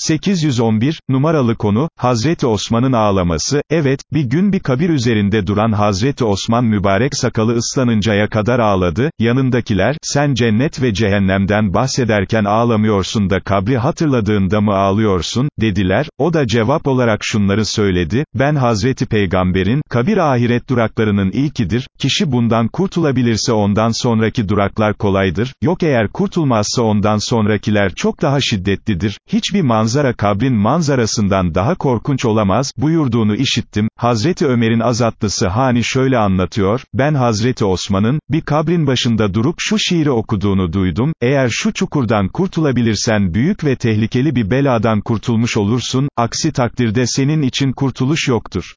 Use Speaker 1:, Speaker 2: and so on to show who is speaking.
Speaker 1: 811, numaralı konu, Hazreti Osman'ın ağlaması, evet, bir gün bir kabir üzerinde duran Hazreti Osman mübarek sakalı ıslanıncaya kadar ağladı, yanındakiler, sen cennet ve cehennemden bahsederken ağlamıyorsun da kabri hatırladığında mı ağlıyorsun, dediler, o da cevap olarak şunları söyledi, ben Hazreti Peygamber'in, kabir ahiret duraklarının ilkidir, kişi bundan kurtulabilirse ondan sonraki duraklar kolaydır, yok eğer kurtulmazsa ondan sonrakiler çok daha şiddetlidir, hiçbir manzara kabrin manzarasından daha korkunç olamaz, buyurduğunu işittim, Hazreti Ömer'in azatlısı Hani şöyle anlatıyor, ben Hazreti Osman'ın, bir kabrin başında durup şu şiiri okuduğunu duydum, eğer şu çukurdan kurtulabilirsen büyük ve tehlikeli bir beladan kurtulmuş olursun, aksi takdirde senin için kurtuluş yoktur.